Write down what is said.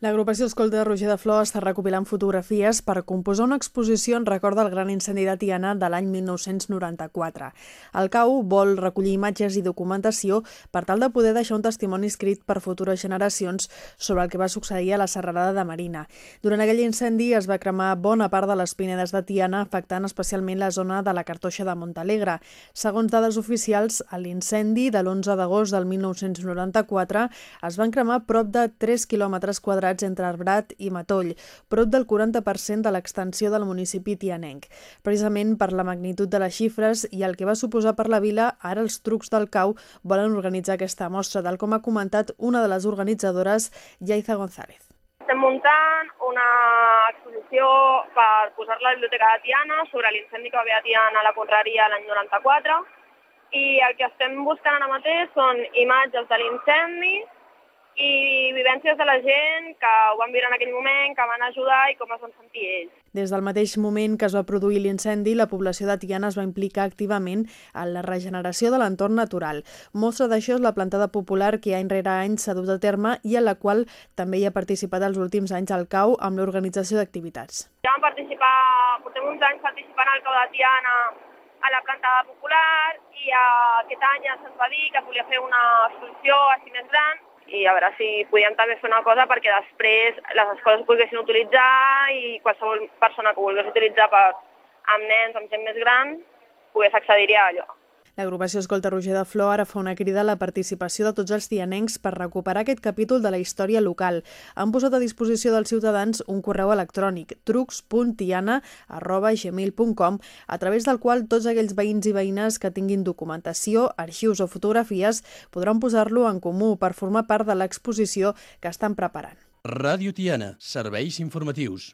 L'agrupació Escolta Roger de Flor està recopilant fotografies per composar una exposició en record del gran incendi de Tiana de l'any 1994. El CAU vol recollir imatges i documentació per tal de poder deixar un testimoni escrit per futures generacions sobre el que va succeir a la serralada de Marina. Durant aquell incendi es va cremar bona part de les pinedes de Tiana, afectant especialment la zona de la cartoixa de Montalegre. Segons dades oficials, a l'incendi de l'11 d'agost del 1994 es van cremar prop de 3 quilòmetres quadrats quadrats entre Arbrat i Matoll, prop del 40% de l'extensió del municipi tianenc. Precisament per la magnitud de les xifres i el que va suposar per la vila, ara els trucs del CAU volen organitzar aquesta mostra, tal com ha comentat una de les organitzadores, Yaiza González. Estem muntant una exposició per posar-la la Biblioteca de Tiana sobre l'incendi que va haver a Tiana a la Conreria l'any 94 i el que estem buscant ara mateix són imatges de l'incendi, i vivències de la gent que ho van viure en aquell moment, que van ajudar i com es van sentir ells. Des del mateix moment que es va produir l'incendi, la població de Tiana es va implicar activament en la regeneració de l'entorn natural. Mostra d'això és la plantada popular que any rere any s'ha dut a terme i en la qual també hi ha participat els últims anys al CAU amb l'organització d'activitats. Ja vam participar, portem uns anys participant al CAU de Tiana a la plantada popular i aquest any ja se'ns va dir que volia fer una exposició així més gran i a veure si podíem també fer una cosa perquè després les escoles poguessin utilitzar i qualsevol persona que volgués utilitzar per, amb nens, amb gent més gran, pogués accedir a allò. L'agrupació Escolta Roger de Flor ara fa una crida a la participació de tots els tianencs per recuperar aquest capítol de la història local. Han posat a disposició dels ciutadans un correu electrònic trucs.tiana.gmail.com a través del qual tots aquells veïns i veïnes que tinguin documentació, arxius o fotografies podran posar-lo en comú per formar part de l'exposició que estan preparant. Ràdio Tiana, serveis informatius.